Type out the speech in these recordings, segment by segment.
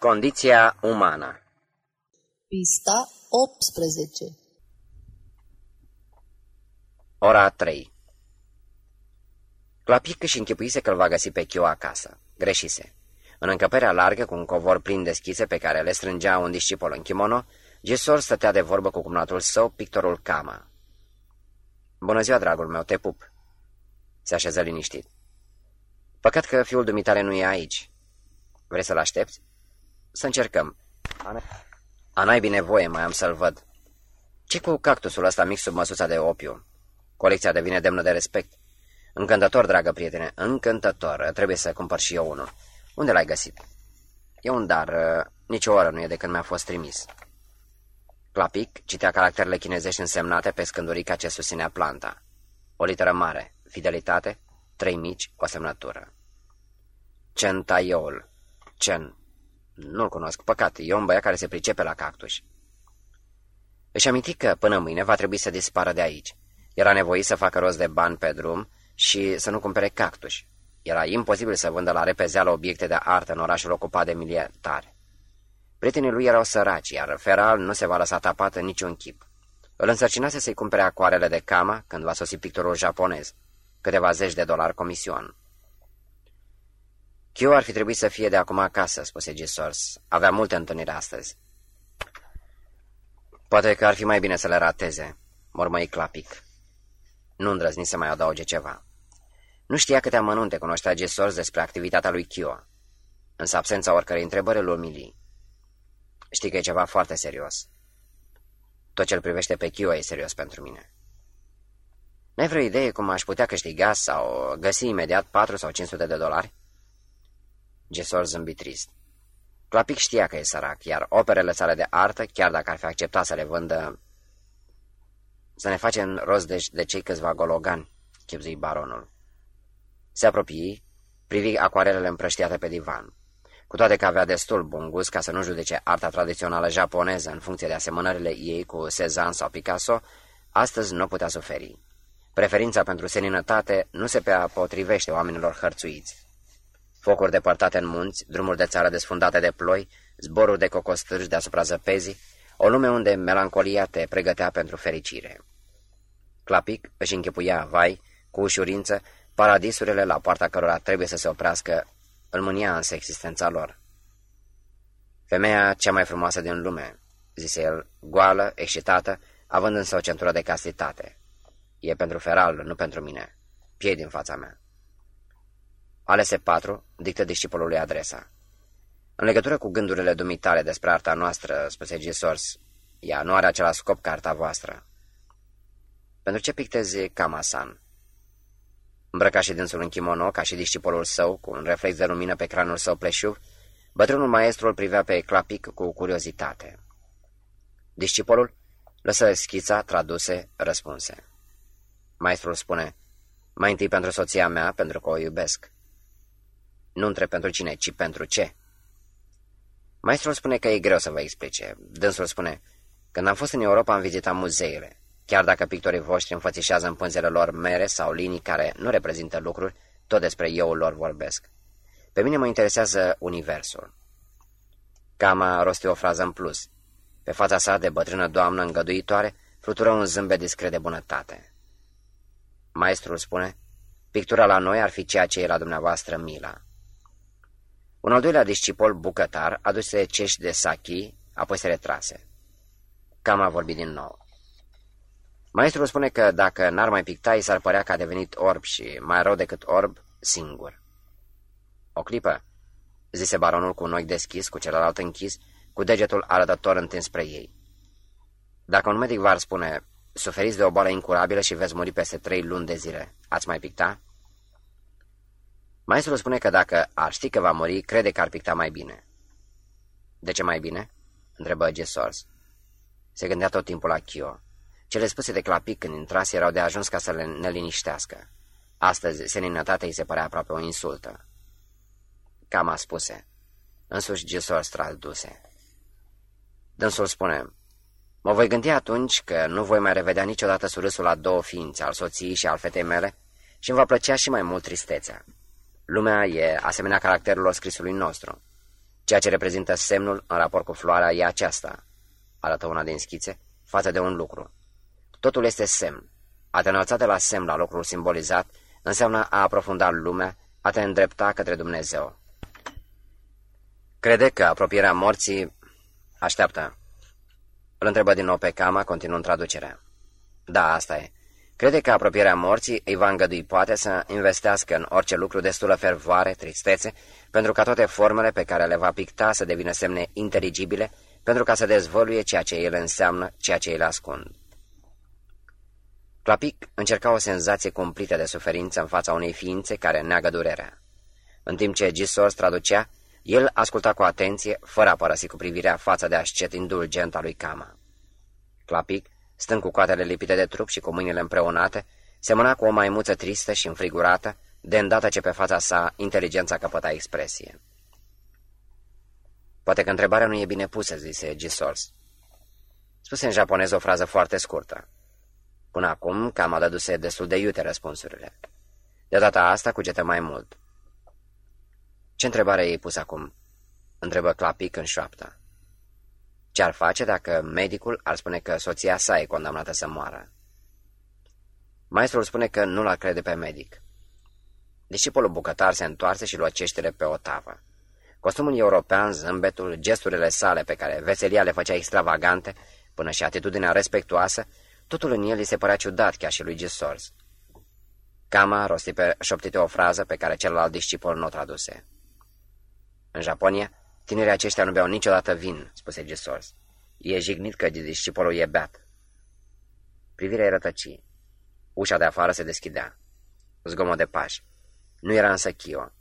Condiția umană Pista 18 Ora 3 Clapic își închipuise că îl va găsi pe Chio acasă. Greșise. În încăperea largă, cu un covor plin deschise pe care le strângea un discipol în kimono, Gesor stătea de vorbă cu cumnatul său, pictorul Kama. Bună ziua, dragul meu, te pup!" Se așeză liniștit. Păcat că fiul dumitare nu e aici. Vrei să-l aștepți? Să încercăm. A, n-ai bine voie, mai am să-l văd. ce cu cactusul ăsta mic sub măsuța de opiu? Colecția devine demnă de respect. Încântător, dragă prietene, încântător. Trebuie să cumpăr și eu unul. Unde l-ai găsit? E un dar. Nici o oră nu e de când mi-a fost trimis. Clapic citea caracterele chinezești însemnate pe scândurica ce susținea planta. O literă mare, fidelitate, trei mici, o semnătură. Chen Taiol. Chen. Nu-l cunosc, păcat, e un băiat care se pricepe la cactus. Își aminti că până mâine va trebui să dispară de aici. Era nevoit să facă rost de bani pe drum și să nu cumpere cactus. Era imposibil să vândă la repezeală obiecte de artă în orașul ocupat de militari. Prietenii lui erau săraci, iar Feral nu se va lăsa tapat în niciun chip. Îl însărcinase să-i cumpere acoarele de cama când va sosi pictorul japonez, câteva zeci de dolari comision. Kyo ar fi trebuit să fie de acum acasă, spuse Gisors. Avea multe întâlniri astăzi. Poate că ar fi mai bine să le rateze, mormăi clapic. Nu îndrăzni să mai adauge ceva. Nu știa câte amănunte cunoștea Gisors despre activitatea lui Kyo, însă absența oricărei întrebări îl umili. Știi că e ceva foarte serios. Tot ce-l privește pe Kyo e serios pentru mine. N-ai vreo idee cum aș putea câștiga sau găsi imediat 4 sau 500 de dolari? Gesor zâmbi trist. Clapic știa că e sărac, iar operele sale de artă, chiar dacă ar fi acceptat să le vândă... Să ne facem rost de, de cei câțiva gologani, chipzui baronul. Se apropii, privi acoarelele împrăștiate pe divan. Cu toate că avea destul bun gust ca să nu judece arta tradițională japoneză în funcție de asemănările ei cu Cezanne sau Picasso, astăzi nu putea suferi. Preferința pentru seninătate nu se prea potrivește oamenilor hărțuiți. Focuri depărtate în munți, drumuri de țară desfundate de ploi, zboruri de cocostârși deasupra zăpezii, o lume unde melancolia te pregătea pentru fericire. Clapic își închipuia, vai, cu ușurință, paradisurile la poarta cărora trebuie să se oprească, îl mânia însă existența lor. Femeia cea mai frumoasă din lume, zise el, goală, excitată, având însă o centură de castitate. E pentru feral, nu pentru mine. Piei din fața mea. Alese patru, dictă discipolului adresa. În legătură cu gândurile dumitale despre arta noastră, spuse Gisors, ea nu are același scop ca arta voastră. Pentru ce pictezi Kamasan? Îmbrăcat și dânsul în kimono, ca și discipolul său, cu un reflex de lumină pe cranul său pleșuv, bătrânul maestru îl privea pe clapic cu curiozitate. Discipolul lăsă schița, traduse, răspunse. Maestrul spune, mai întâi pentru soția mea, pentru că o iubesc. Nu întreb pentru cine, ci pentru ce. Maestrul spune că e greu să vă explice. Dânsul spune, când am fost în Europa am vizitat muzeele. Chiar dacă pictorii voștri înfățișează în pânzele lor mere sau linii care nu reprezintă lucruri, tot despre eu lor vorbesc. Pe mine mă interesează universul. Cama rosti o frază în plus. Pe fața sa de bătrână doamnă îngăduitoare flutură un zâmbet discret de bunătate. Maestrul spune, pictura la noi ar fi ceea ce e la dumneavoastră mila. Un al doilea discipol bucătar aduse cești de sachi, apoi se retrase. Cam a vorbit din nou. Maestrul spune că dacă n-ar mai picta, i s-ar părea că a devenit orb și, mai rău decât orb, singur. O clipă, zise baronul cu un ochi deschis, cu celălalt închis, cu degetul arătător întins spre ei. Dacă un medic v-ar spune, suferiți de o boală incurabilă și veți muri peste trei luni de zile, ați mai picta? Maestrul spune că dacă ar ști că va muri, crede că ar picta mai bine. De ce mai bine? întrebă Gesors. Se gândea tot timpul la Chio. Cele spuse de clapic când intrase erau de ajuns ca să le neliniștească. Astăzi, seninătatea îi se părea aproape o insultă. Cam a spuse. Însuși Gesors traduse. Dânsul spune, Mă voi gândi atunci că nu voi mai revedea niciodată surâsul la două ființe, al soției și al fetei mele, și îmi va plăcea și mai mult tristețea. Lumea e asemenea caracterelor scrisului nostru. Ceea ce reprezintă semnul în raport cu floarea e aceasta, arată una din schițe, față de un lucru. Totul este semn. A te înălța de la semn la lucrul simbolizat înseamnă a aprofunda lumea, a te îndrepta către Dumnezeu. Crede că apropierea morții... Așteaptă. Îl întrebă din nou pe Cama, continuând traducerea. Da, asta e. Crede că apropierea morții îi va îngădui poate să investească în orice lucru destulă fervoare, tristețe, pentru ca toate formele pe care le va picta să devină semne inteligibile, pentru ca să dezvăluie ceea ce ele înseamnă, ceea ce ele ascund. Clapic încerca o senzație cumplită de suferință în fața unei ființe care neagă durerea. În timp ce Gisors traducea, el asculta cu atenție, fără a părăsi cu privirea fața de ascet indulgent a lui Kama. Clapic, stând cu coatele lipite de trup și cu mâinile împreunate, semăna cu o maimuță tristă și înfrigurată, de îndată ce pe fața sa inteligența căpăta expresie. Poate că întrebarea nu e bine pusă, zise Gisors. Spuse în japoneză o frază foarte scurtă. Până acum, cam a dăduse destul de iute răspunsurile. De data asta cugetă mai mult. Ce întrebare ai pus acum?" întrebă Clapic în șoaptă. Ce-ar face dacă medicul ar spune că soția sa e condamnată să moară? Maestrul spune că nu l-ar crede pe medic. Discipolul bucătar se întoarse și lua ceștile pe o tavă. Costumul european, zâmbetul, gesturile sale pe care veselia le făcea extravagante, până și atitudinea respectuoasă, totul în el îi se părea ciudat chiar și lui Gisors. Kama rosti pe șoptite o frază pe care celălalt discipol nu o traduse. În Japonia, tinerii aceștia nu beau niciodată vin, spuse Gisors. E jignit că discipolul e beat. Privirea era tăci. Ușa de afară se deschidea. Zgomot de pași. Nu era însă Chio.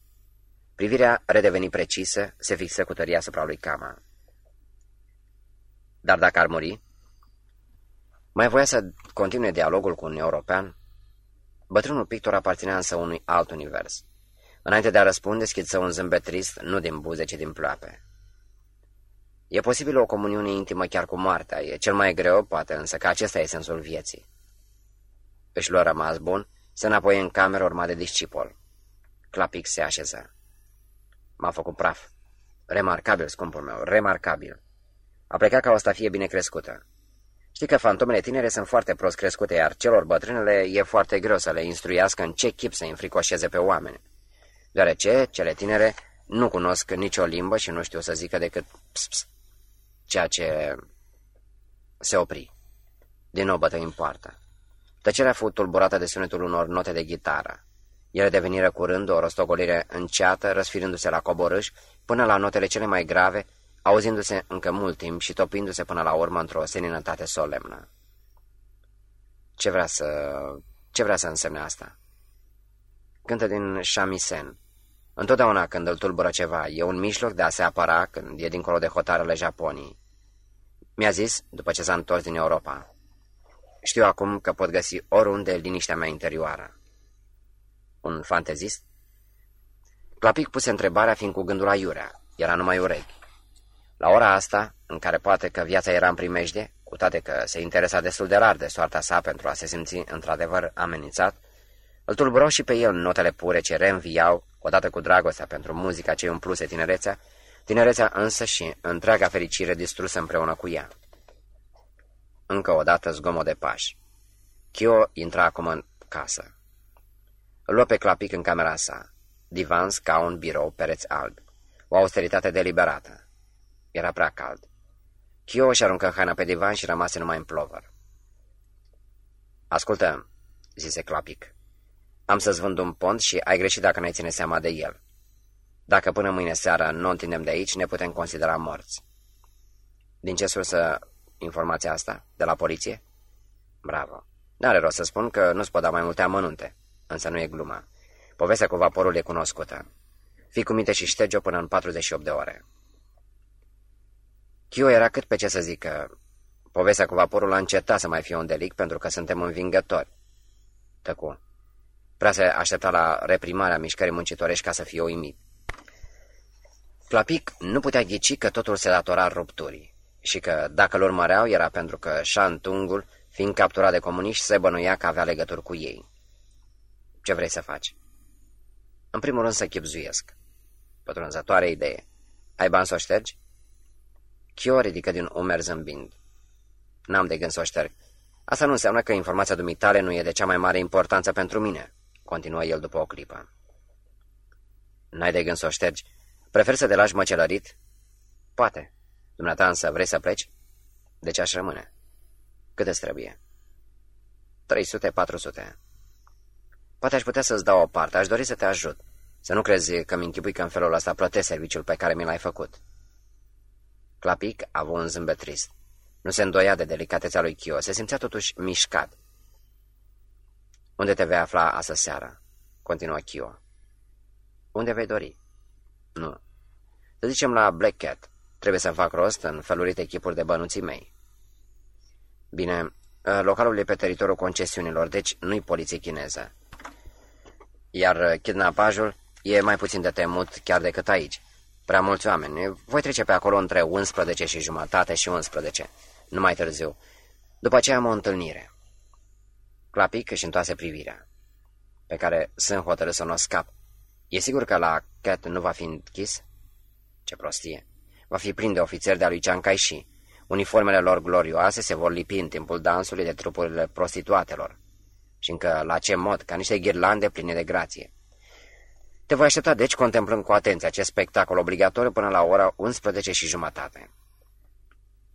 Privirea redeveni precisă, se fixă cu tăria asupra lui Kama. Dar dacă ar muri? Mai voia să continue dialogul cu un european? Bătrânul pictor aparținea însă unui alt univers. Înainte de a răspunde, schiță un zâmbet trist, nu din buze, ci din ploape. E posibil o comuniune intimă chiar cu moartea, e cel mai greu, poate însă că acesta e sensul vieții. Își lua rămas bun, se înapoi în cameră urma de discipol. Clapic se așeză. M-a făcut praf. Remarcabil, scumpul meu, remarcabil. A plecat ca o stafie bine crescută. Știi că fantomele tinere sunt foarte prost crescute, iar celor bătrânele e foarte greu să le instruiască în ce chip să înfricoșeze pe oameni. Deoarece cele tinere nu cunosc nicio limbă și nu știu să zică decât ps, ps, ceea ce se opri. Din nou bătă în poartă. Tăcerea fu tulburată de sunetul unor note de gitară. Ele deveniră curând o rostogolire înceată, răsfirindu-se la coborâș, până la notele cele mai grave, auzindu-se încă mult timp și topindu-se până la urmă într-o seninătate solemnă. Ce vrea să... ce vrea să însemne asta? Cântă din Shamisen. Întotdeauna când îl tulbură ceva, e un mijloc de a se apăra când e dincolo de hotarele Japonii. Mi-a zis, după ce s-a întors din Europa. Știu acum că pot găsi oriunde liniștea mea interioară. Un fantezist? Clapic puse întrebarea fiind cu gândul la iurea. Era numai urechi. La ora asta, în care poate că viața era în primejde, cu toate că se interesa destul de rar de soarta sa pentru a se simți într-adevăr amenințat, îl tulburau și pe el notele pure ce reînviau, odată cu dragostea pentru muzica ce umpluse tinerețea, tinerețea însă și întreaga fericire distrusă împreună cu ea. Încă o dată zgomot de pași. Chio intra acum în casă. Îl luă pe clapic în camera sa. Divan, scaun, birou, pereți albi. O austeritate deliberată. Era prea cald. Chio își aruncă haina pe divan și rămase numai în plover. Ascultă, zise Clapic. Am să-ți vând un pont și ai greșit dacă n-ai ține seama de el. Dacă până mâine seara nu întindem de aici, ne putem considera morți. Din ce sursă informația asta? De la poliție? Bravo. N-are rost să spun că nu-ți pot da mai multe amănunte, însă nu e gluma. Povestea cu vaporul e cunoscută. Fii cu minte și șterge-o până în 48 de ore. Chio era cât pe ce să zică. Povestea cu vaporul a încetat să mai fie un delic pentru că suntem învingători. Tăcu. Prea se aștepta la reprimarea mișcării muncitorești ca să fie uimit. Clapic nu putea ghici că totul se datora rupturii și că, dacă lor urmăreau, era pentru că Shantungul, fiind capturat de comuniști, se bănuia că avea legături cu ei. Ce vrei să faci? În primul rând să chipzuiesc. Pătrunzătoare idee. Ai bani să o ștergi? Chio ridică din umeri zâmbind. N-am de gând să o șterg. Asta nu înseamnă că informația dumitale nu e de cea mai mare importanță pentru mine, continuă el după o clipă. N-ai de gând să o ștergi. Preferi să te lași măcelărit? Poate. Dumneata însă vrei să pleci? De ce aș rămâne? Cât îți trebuie? 300-400. Poate aș putea să-ți dau o parte, aș dori să te ajut. Să nu crezi că mi închipui că în felul ăsta plătesc serviciul pe care mi l-ai făcut. Clapic a avut un zâmbet trist. Nu se îndoia de delicatețea lui Chio, se simțea totuși mișcat. Unde te vei afla asă seara? Continuă Chio. Unde vei dori? Nu. Să zicem la Black Cat. Trebuie să fac rost în felurite echipuri de bănuții mei. Bine, localul e pe teritoriul concesiunilor, deci nu-i poliție chineză. Iar kidnapajul e mai puțin de temut chiar decât aici. Prea mulți oameni. Voi trece pe acolo între 11 și jumătate și 11. Nu mai târziu. După aceea am o întâlnire. Clapic își întoase privirea, pe care sunt hotărât să nu o scap. E sigur că la Cat nu va fi închis? Ce prostie! Va fi plin de ofițeri de-a lui Chiang Kai-shi. Uniformele lor glorioase se vor lipi în timpul dansului de trupurile prostituatelor. Și încă la ce mod, ca niște ghirlande pline de grație. Te voi aștepta deci contemplând cu atenție acest spectacol obligatoriu până la ora 11 și jumătate.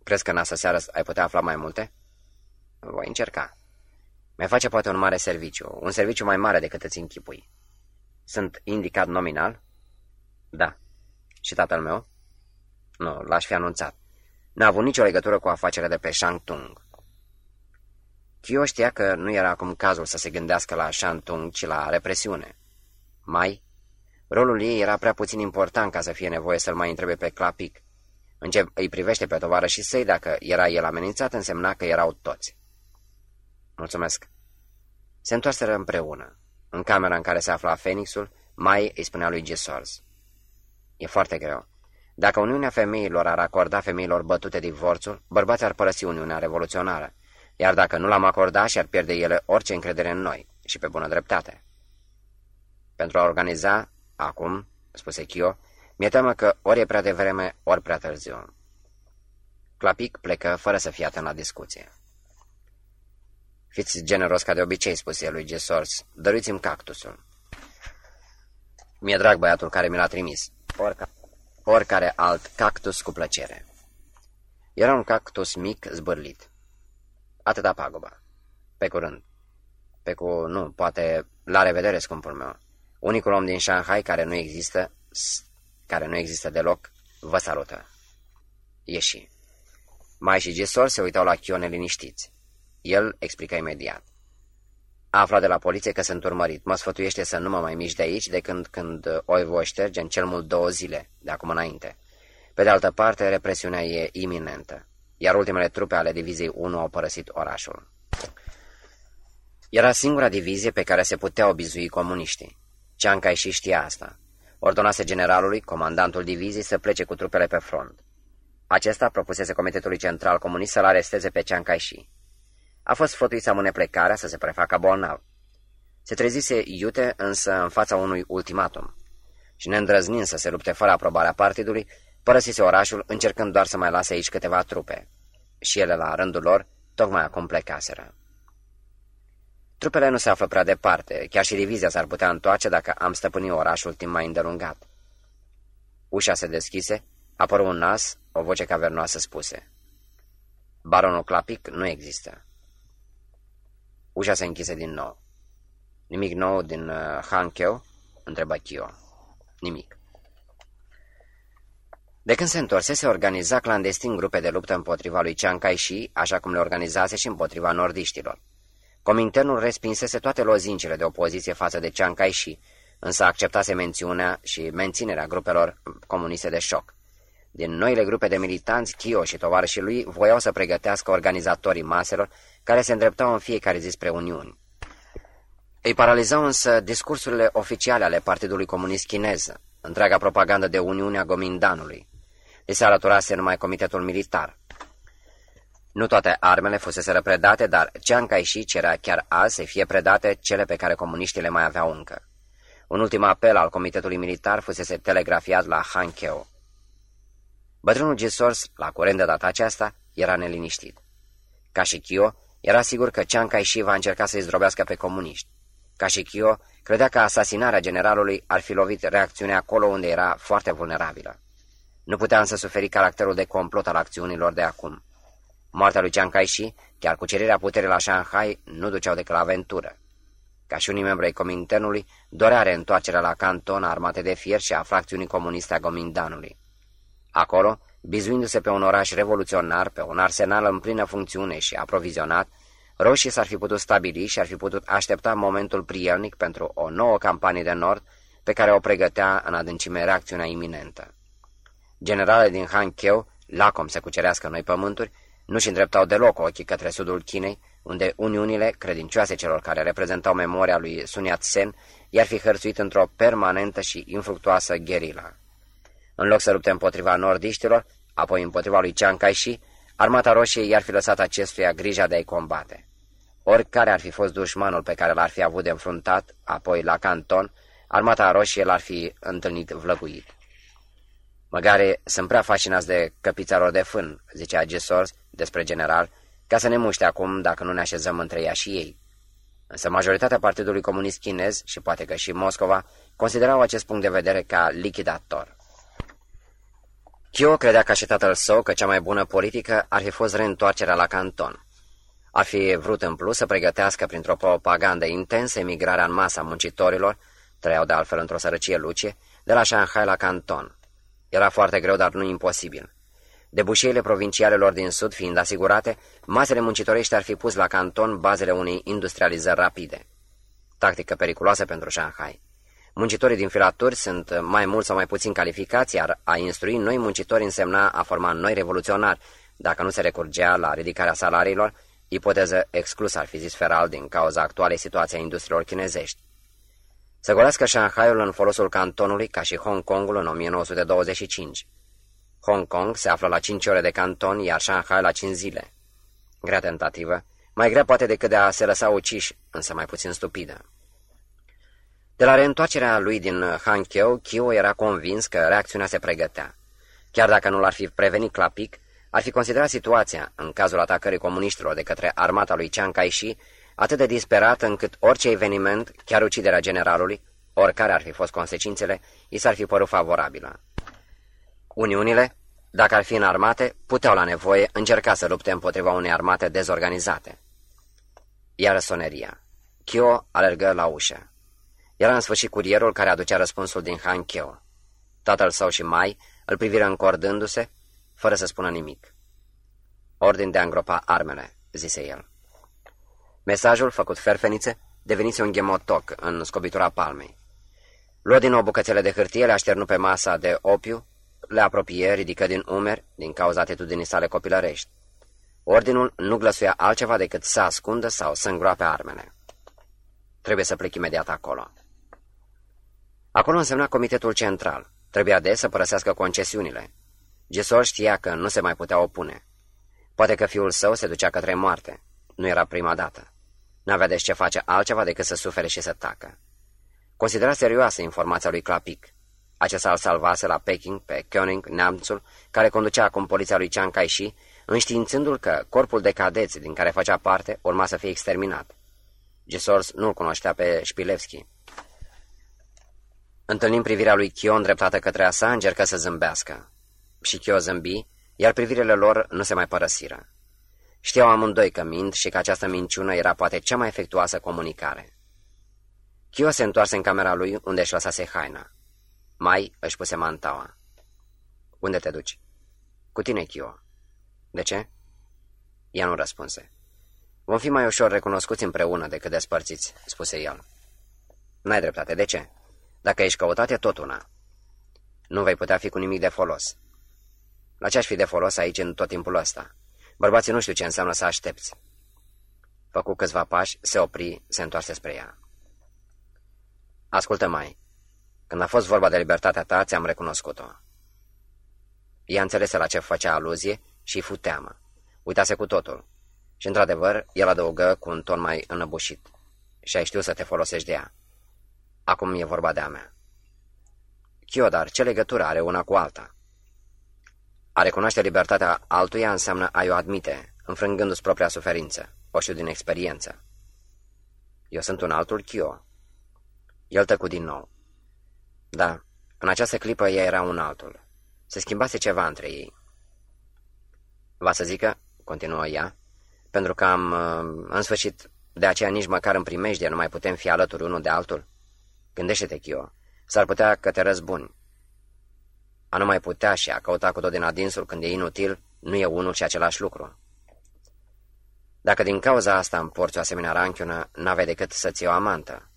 Crezi că în asta seară ai putea afla mai multe? Voi încerca. Mi face poate un mare serviciu, un serviciu mai mare decât îți închipui. Sunt indicat nominal? Da. Și tatăl meu? Nu, l-aș fi anunțat. N-a avut nicio legătură cu afacerea de pe Shangtung. Kyo știa că nu era acum cazul să se gândească la Shangtung, ci la represiune. Mai, rolul ei era prea puțin important ca să fie nevoie să-l mai întrebe pe Clapic. În ce îi privește pe tovară și săi, dacă era el amenințat, însemna că erau toți. Mulțumesc. Se întoarseră împreună. În camera în care se afla Fenixul, Mai îi spunea lui Gisors. E foarte greu. Dacă Uniunea Femeilor ar acorda femeilor bătute divorțul, bărbații ar părăsi Uniunea Revoluționară, iar dacă nu l-am acordat, și-ar pierde ele orice încredere în noi, și pe bună dreptate. Pentru a organiza, acum, spuse Chio, mi-e teamă că ori e prea devreme, ori prea târziu. Clapic plecă fără să fie atent la discuție. Fiți generos ca de obicei, spuse el lui Gesors. Dăruiți-mi cactusul. Mi-e drag băiatul care mi l-a trimis. Orca, oricare alt cactus cu plăcere. Era un cactus mic, zbârlit. Atâta pagubă. Pe curând. Pe cu... nu, poate... La revedere, scumpul meu. Unicul om din Shanghai care nu există, care nu există deloc, vă salută. Ieși. Mai și Gesor se uitau la Chione liniștiți. El explică imediat. A aflat de la poliție că sunt urmărit. Mă sfătuiește să nu mă mai mișc de aici de când, când o voi șterge în cel mult două zile, de acum înainte. Pe de altă parte, represiunea e iminentă, iar ultimele trupe ale diviziei 1 au părăsit orașul. Era singura divizie pe care se puteau bizui comuniștii. Cianca și știa asta. Ordonase generalului, comandantul diviziei, să plece cu trupele pe front. Acesta propusese Comitetului Central Comunist să-l aresteze pe Chiang Kai-shi. A fost sfătuit să amâne plecarea, să se prefacă bolnav. Se trezise iute însă în fața unui ultimatum și neîndrăznind să se lupte fără aprobarea partidului, părăsise orașul încercând doar să mai lase aici câteva trupe. Și ele, la rândul lor, tocmai acum plecaseră. Trupele nu se află prea departe, chiar și divizia s-ar putea întoarce dacă am stăpânit orașul timp mai îndelungat. Ușa se deschise, apăru un nas, o voce cavernoasă spuse. Baronul Clapic nu există. Ușa se închise din nou. Nimic nou din uh, Hankeu? întrebă Chio. Nimic. De când se întorsese, organiza clandestin grupe de luptă împotriva lui Chiang Kai-shi, așa cum le organizase și împotriva nordiștilor. Cominternul respinsese toate lozincile de opoziție față de Chiang Kai-shi, însă acceptase mențiunea și menținerea grupelor comuniste de șoc. Din noile grupe de militanți, Chio și tovarășii lui voiau să pregătească organizatorii maselor care se îndreptau în fiecare zi spre Uniuni. Îi paralizau însă discursurile oficiale ale Partidului Comunist Chinez, întreaga propagandă de Uniunea Gomindanului. Îi se alăturase numai Comitetul Militar. Nu toate armele fusese predate, dar Chiang Kai-shi cerea chiar azi să fie predate cele pe care comuniștii le mai aveau încă. Un ultim apel al Comitetului Militar fusese telegrafiat la Hankeu. Bătrânul Gisors, la curent de data aceasta, era neliniștit. Ca și Chio, era sigur că Chiang Kai-shi va încerca să-i zdrobească pe comuniști. Ca și Chio, credea că asasinarea generalului ar fi lovit reacțiunea acolo unde era foarte vulnerabilă. Nu putea însă suferi caracterul de complot al acțiunilor de acum. Moartea lui Chiang Kai-shi, chiar cucerirea puterii la Shanghai, nu duceau decât la aventură. Ca și unii membri ai Cominternului, dorea reîntoarcerea la canton armate de fier și a fracțiunii comuniste a Gomindanului. Acolo, bizuindu-se pe un oraș revoluționar, pe un arsenal în plină funcțiune și aprovizionat, roșii s-ar fi putut stabili și ar fi putut aștepta momentul prielnic pentru o nouă campanie de nord pe care o pregătea în adâncime reacțiunea iminentă. Generale din Han Keu, lacom să cucerească noi pământuri, nu-și îndreptau deloc ochii către sudul Chinei, unde uniunile, credincioase celor care reprezentau memoria lui Sun Yat-sen, i-ar fi hărțuit într-o permanentă și infructuoasă gherila. În loc să lupte împotriva nordiștilor, apoi împotriva lui Chiang Kai-shi, armata roșie i-ar fi lăsat acestuia grija de a-i combate. Oricare ar fi fost dușmanul pe care l-ar fi avut de înfruntat, apoi la canton, armata roșie l-ar fi întâlnit vlăguit. Măgare sunt prea fascinați de căpițarilor de fân, zicea Gisors despre general, ca să ne muște acum dacă nu ne așezăm între ea și ei. Însă majoritatea Partidului Comunist Chinez și poate că și Moscova considerau acest punct de vedere ca lichidator. Chio credea ca și tatăl său că cea mai bună politică ar fi fost reîntoarcerea la canton. Ar fi vrut în plus să pregătească printr-o propagandă intensă emigrarea în masa muncitorilor, trăiau de altfel într-o sărăcie lucie, de la Shanghai la canton. Era foarte greu, dar nu imposibil. Debușeile provincialelor din sud fiind asigurate, masele muncitorești ar fi pus la canton bazele unei industrializări rapide. Tactică periculoasă pentru Shanghai. Muncitorii din filaturi sunt mai mult sau mai puțin calificați, iar a instrui noi muncitori însemna a forma noi revoluționari, dacă nu se recurgea la ridicarea salariilor, ipoteză exclusă ar fi zis Feral din cauza actualei situații a industriilor chinezești. Să golească Shanghaiul în folosul cantonului ca și Hong Kongul în 1925. Hong Kong se află la 5 ore de canton, iar Shanghai la 5 zile. Grea tentativă, mai grea poate decât de a se lăsa uciși, însă mai puțin stupidă. De la reîntoarcerea lui din Hankeu, Kyo era convins că reacțiunea se pregătea. Chiar dacă nu l-ar fi prevenit clapic, ar fi considerat situația, în cazul atacării comuniștilor de către armata lui Chiang Kai-shi, atât de disperată încât orice eveniment, chiar uciderea generalului, oricare ar fi fost consecințele, i s-ar fi părut favorabilă. Uniunile, dacă ar fi în armate, puteau la nevoie încerca să lupte împotriva unei armate dezorganizate. Iar soneria. Kyo alergă la ușă. Era în sfârșit curierul care aducea răspunsul din Han Kyo. Tatăl său și Mai îl priviră încordându-se, fără să spună nimic. Ordin de a îngropa armele, zise el. Mesajul, făcut ferfenițe, devenise un ghemotoc în scobitura palmei. Luă din nou bucățele de hârtie, le așternu pe masa de opiu, le apropie, ridică din umeri, din cauza atitudinii sale copilărești. Ordinul nu glăsuia altceva decât să ascundă sau să îngroape armele. Trebuie să plec imediat acolo. Acolo însemna comitetul central. Trebuia de să părăsească concesiunile. Gesor știa că nu se mai putea opune. Poate că fiul său se ducea către moarte. Nu era prima dată. N-avea deci ce face altceva decât să sufere și să tacă. Considera serioasă informația lui Clapic. Acesta îl salvase la Peking pe Koenig, neamțul, care conducea acum poliția lui Chiang Kai-shi, înștiințându-l că corpul de cadeți din care făcea parte urma să fie exterminat. Gisors nu-l cunoștea pe Spilevski. Întâlnind privirea lui Chion dreptată către a sa, încercă să zâmbească. Și Chio zâmbi, iar privirile lor nu se mai părăsiră. Știau amândoi că mint și că această minciună era poate cea mai efectuoasă comunicare. Chio se întoarse în camera lui unde își lăsase haina. Mai își puse mantaua. Unde te duci?" Cu tine, Chio." De ce?" Ea nu răspunse. Vom fi mai ușor recunoscuți împreună decât despărțiți," spuse el. N-ai dreptate, de ce? Dacă ești căutat, e tot una. Nu vei putea fi cu nimic de folos. La ce aș fi de folos aici în tot timpul ăsta? Bărbații nu știu ce înseamnă să aștepți. Făcu câțiva pași, se opri, se întoarse spre ea. Ascultă mai. Când a fost vorba de libertatea ta, ți-am recunoscut-o. Ea înțelese la ce făcea aluzie și îi fu teamă. Uitase cu totul. Și, într-adevăr, el adăugă cu un ton mai înăbușit. Și ai știut să te folosești de ea. Acum e vorba de-a mea. Chiodar, ce legătură are una cu alta? A recunoaște libertatea altuia înseamnă a-i o admite, înfrângându-ți propria suferință. O știu din experiență. Eu sunt un altul Chio. El tăcu din nou. Da, în această clipă ea era un altul. Se schimbase ceva între ei. Va să zică, continuă ea, pentru că am, uh, în sfârșit, de aceea nici măcar în primejdie nu mai putem fi alături unul de altul. Gândește-te, Chio, s-ar putea că te răzbuni. A nu mai putea și a căuta cu tot din adinsul când e inutil, nu e unul și același lucru. Dacă din cauza asta îmi porți o asemenea ranchiună, n-avei decât să-ți o amantă.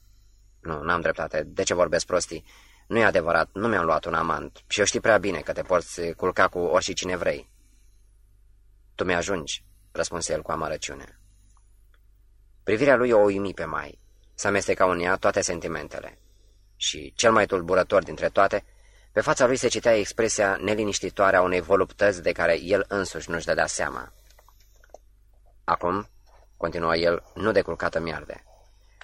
Nu, n-am dreptate. De ce vorbesc prostii? Nu e adevărat, nu mi-am luat un amant și eu știi prea bine că te porți culca cu orice cine vrei. Tu mi-ajungi, răspunse el cu amărăciune. Privirea lui o uimi pe mai. S-a amestecat în ea toate sentimentele. Și, cel mai tulburător dintre toate, pe fața lui se citea expresia neliniștitoare a unei voluptăți de care el însuși nu-și dădea seama. Acum, continuă el, nu de culcată miarde.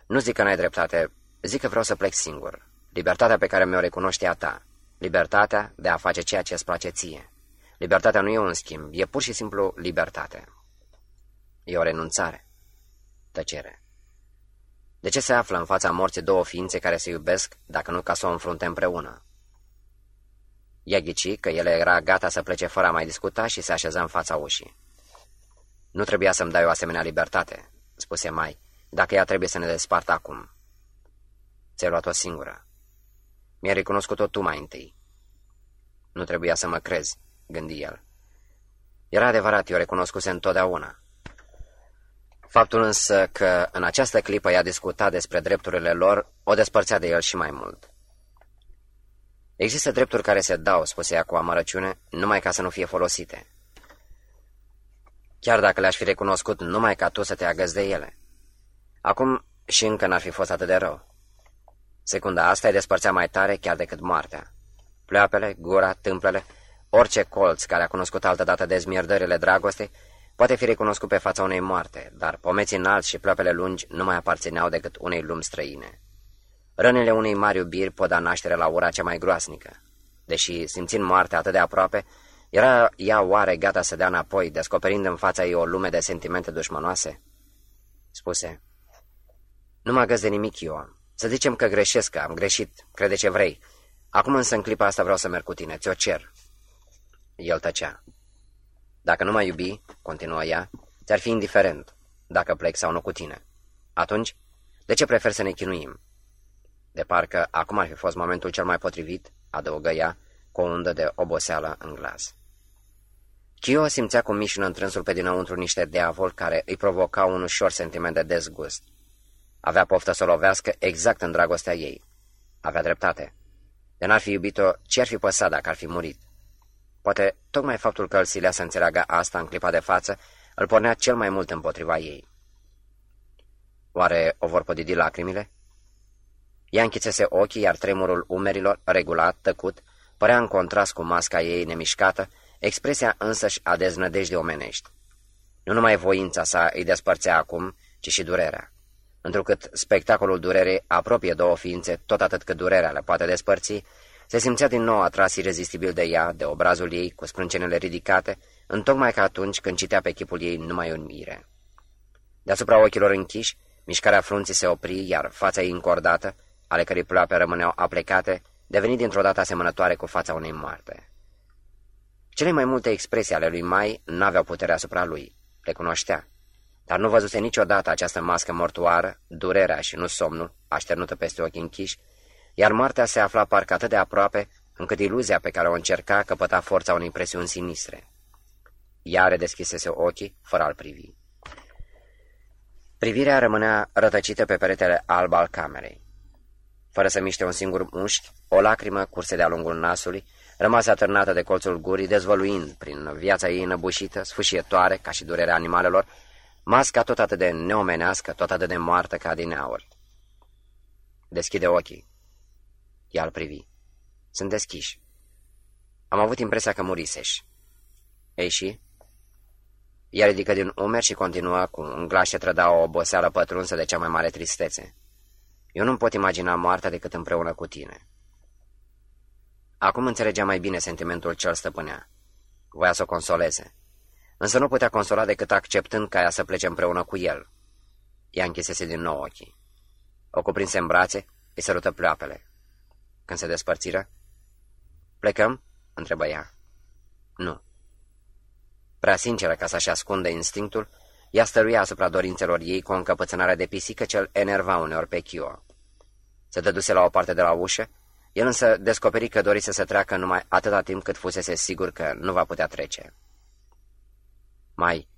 Nu zic că n-ai dreptate, zic că vreau să plec singur. Libertatea pe care mi-o recunoște a ta. Libertatea de a face ceea ce îți place ție. Libertatea nu e un schimb, e pur și simplu libertate. E o renunțare. Tăcere. De ce se află în fața morții două ființe care se iubesc, dacă nu ca să o înfrunte împreună? Ea ghici că el era gata să plece fără a mai discuta și se așeză în fața ușii. Nu trebuia să-mi dai o asemenea libertate, spuse Mai, dacă ea trebuie să ne despartă acum. Ți-ai luat-o singură. Mi-ai recunoscut-o tu mai întâi. Nu trebuia să mă crezi, gândi el. Era adevărat, eu recunoscuse întotdeauna. Faptul însă că în această clipă i-a discutat despre drepturile lor, o despărțea de el și mai mult. Există drepturi care se dau, spuse ea cu amărăciune, numai ca să nu fie folosite. Chiar dacă le-aș fi recunoscut numai ca tu să te agăzi de ele. Acum și încă n-ar fi fost atât de rău. Secunda asta îi despărțea mai tare chiar decât moartea. Pleoapele, gura, tâmplele, orice colț care a cunoscut altădată dezmierdările dragostei, poate fi recunoscut pe fața unei moarte, dar pomeții înalți și pleoapele lungi nu mai aparțineau decât unei lumi străine. Rănile unei mari iubiri pot da naștere la ura cea mai groasnică. Deși, simțind moartea atât de aproape, era ea oare gata să dea înapoi, descoperind în fața ei o lume de sentimente dușmănoase? Spuse, Nu mă găs de nimic, eu. Să zicem că greșesc, că am greșit, crede ce vrei. Acum însă în clipa asta vreau să merg cu tine, ți-o cer. El tăcea. Dacă nu mai iubi, continuă ea, ți-ar fi indiferent, dacă plec sau nu cu tine. Atunci, de ce prefer să ne chinuim? De parcă acum ar fi fost momentul cel mai potrivit, adăugă ea, cu o undă de oboseală în glas. Chio simțea cum mișină întrânsul pe dinăuntru niște diavol care îi provocau un ușor sentiment de dezgust. Avea poftă să lovească exact în dragostea ei. Avea dreptate. De n-ar fi iubit-o, ce-ar fi păsat dacă ar fi murit? Poate tocmai faptul că îl silea să înțeleagă asta în clipa de față îl pornea cel mai mult împotriva ei. Oare o vor podidi lacrimile? Ea închițese ochii, iar tremurul umerilor, regulat, tăcut, părea în contrast cu masca ei nemișcată, expresia însăși a deznădejdii omenești. Nu numai voința sa îi despărțea acum, ci și durerea. Întrucât spectacolul durerii apropie două ființe, tot atât cât durerea le poate despărți, se simțea din nou atras irezistibil de ea, de obrazul ei, cu sprâncenele ridicate, întocmai ca atunci când citea pe chipul ei numai un mire. Deasupra ochilor închiși, mișcarea frunții se opri, iar fața ei încordată, ale cărei ploape rămâneau aplecate, deveni dintr-o dată asemănătoare cu fața unei moarte. Cele mai multe expresii ale lui Mai n-aveau putere asupra lui, le cunoștea, dar nu văzuse niciodată această mască mortoară, durerea și nu somnul, așternută peste ochii închiși, iar moartea se afla parcă atât de aproape, încât iluzia pe care o încerca căpăta forța unei presiuni sinistre. Ea redeschisese ochii, fără a-l privi. Privirea rămânea rătăcită pe peretele alb al camerei. Fără să miște un singur mușchi, o lacrimă curse de-a lungul nasului, rămase atârnată de colțul gurii, dezvăluind, prin viața ei înăbușită, sfâșietoare, ca și durerea animalelor, masca tot atât de neomenească, tot atât de moartă ca din aur. Deschide ochii. Ea l privi. Sunt deschiși. Am avut impresia că muriseși. Ei și? Ea ridică din umeri și continuă cu un glas ce trăda o oboseală pătrunsă de cea mai mare tristețe. Eu nu pot imagina moartea decât împreună cu tine. Acum înțelegea mai bine sentimentul ce îl stăpânea. Voia să o consoleze. Însă nu putea consola decât acceptând ca ea să plece împreună cu el. Ea închisese din nou ochii. O cuprinse în brațe, îi sărută pleoapele. Când se despărțiră, Plecăm?" întrebă ea. Nu. Prea sinceră ca să-și ascunde instinctul, ea stăruia asupra dorințelor ei cu o încăpățânare de pisică ce îl enerva uneori pe Chio. Se dăduse la o parte de la ușă, el însă descoperi că dorise să treacă numai atâta timp cât fusese sigur că nu va putea trece. Mai,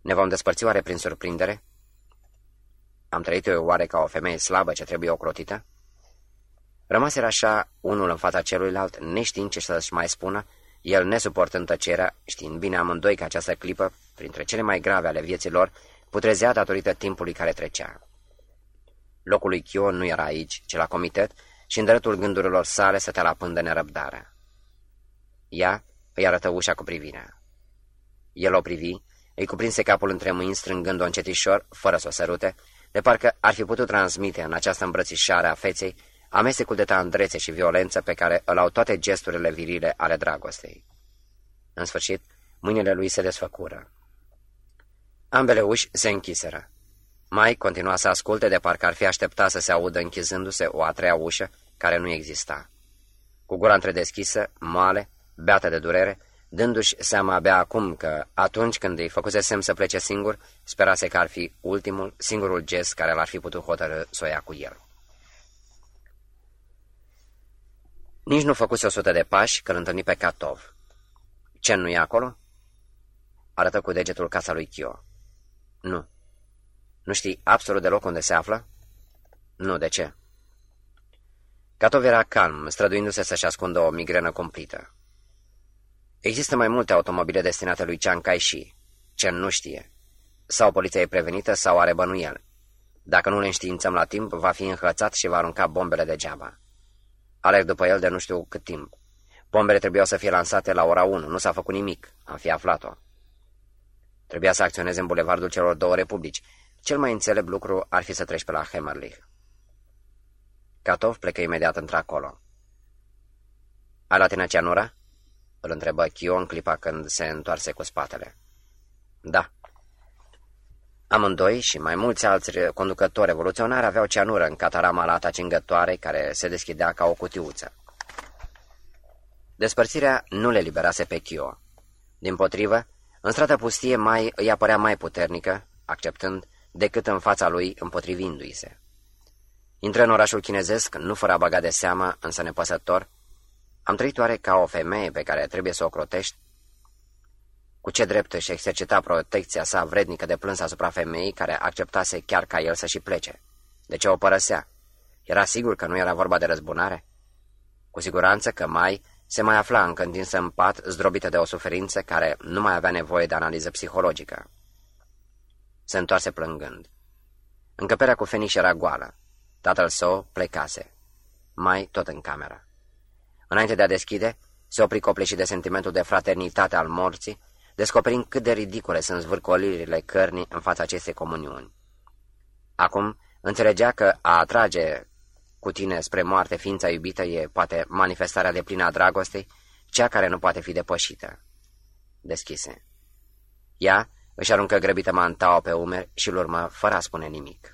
ne vom despărți oare prin surprindere? Am trăit eu oare ca o femeie slabă ce trebuie ocrotită? Rămaseră așa, unul în fața celuilalt, neștiind ce să-și mai spună, el nesuportând tăcerea, știind bine amândoi că această clipă, printre cele mai grave ale vieții lor, putrezea datorită timpului care trecea. Locul lui Chio nu era aici, ci la comitet, și în dreptul gândurilor sale stătea la pândă nerăbdarea. Ea îi arătă ușa cu privirea. El o privi, îi cuprinse capul între mâini, strângând-o încetișor, fără să o sărute, de parcă ar fi putut transmite în această îmbrățișare a feței amestecul de tandrețe și violență pe care îl au toate gesturile virile ale dragostei. În sfârșit, mâinile lui se desfăcură. Ambele uși se închiseră. Mai continua să asculte de parcă ar fi așteptat să se audă închizându-se o a treia ușă care nu exista. Cu gura întredeschisă, moale, beată de durere, dându-și seama abia acum că, atunci când îi făcuse semn să plece singur, sperase că ar fi ultimul, singurul gest care l-ar fi putut hotărâ să o ia cu el. Nici nu făcuse o sută de pași când întâlni pe Catov. Ce nu e acolo? Arătă cu degetul casa lui Chio. Nu. Nu știi absolut deloc unde se află? Nu, de ce? Catov era calm, străduindu-se să-și ascundă o migrenă cumplită. Există mai multe automobile destinate lui Chiang Kai-shi. Ce nu știe. Sau poliția e prevenită, sau are bănuiel. Dacă nu le înștiințăm la timp, va fi înhățat și va arunca bombele degeaba. Alerg după el de nu știu cât timp. Bombele trebuiau să fie lansate la ora 1. Nu s-a făcut nimic. Am fi aflat-o. Trebuia să acționeze în bulevardul celor două republici. Cel mai înțelept lucru ar fi să treci pe la Hemmerlich. Catov plecă imediat într-acolo. Ai la tine cianura?" îl întrebă Chio în clipa când se întoarse cu spatele. Da. Amândoi și mai mulți alți conducători revoluționari aveau ceanură în catarama lata cingătoare care se deschidea ca o cutiuță. Despărțirea nu le liberase pe Chio. Din potrivă, în strada pustie mai îi apărea mai puternică, acceptând, decât în fața lui împotrivindu-i se. Intră în orașul chinezesc, nu fără a băga de seamă, însă nepăsător. Am trăit oare ca o femeie pe care trebuie să o crotești? Cu ce drept își exercita protecția sa vrednică de plâns asupra femeii care acceptase chiar ca el să și plece? De ce o părăsea? Era sigur că nu era vorba de răzbunare? Cu siguranță că mai se mai afla încă întinsă în pat, zdrobită de o suferință care nu mai avea nevoie de analiză psihologică. Se întoarse plângând. Încăperea cu Feniș era goală. Tatăl său plecase. Mai tot în cameră. Înainte de a deschide, se opri copleșit de sentimentul de fraternitate al morții, descoperind cât de ridicole sunt zvârcolirile cărnii în fața acestei comuniuni. Acum înțelegea că a atrage cu tine spre moarte ființa iubită e poate manifestarea de plină a dragostei, cea care nu poate fi depășită. Deschise. Ea își aruncă grăbită mantaua pe umeri și-l urmă fără a spune nimic.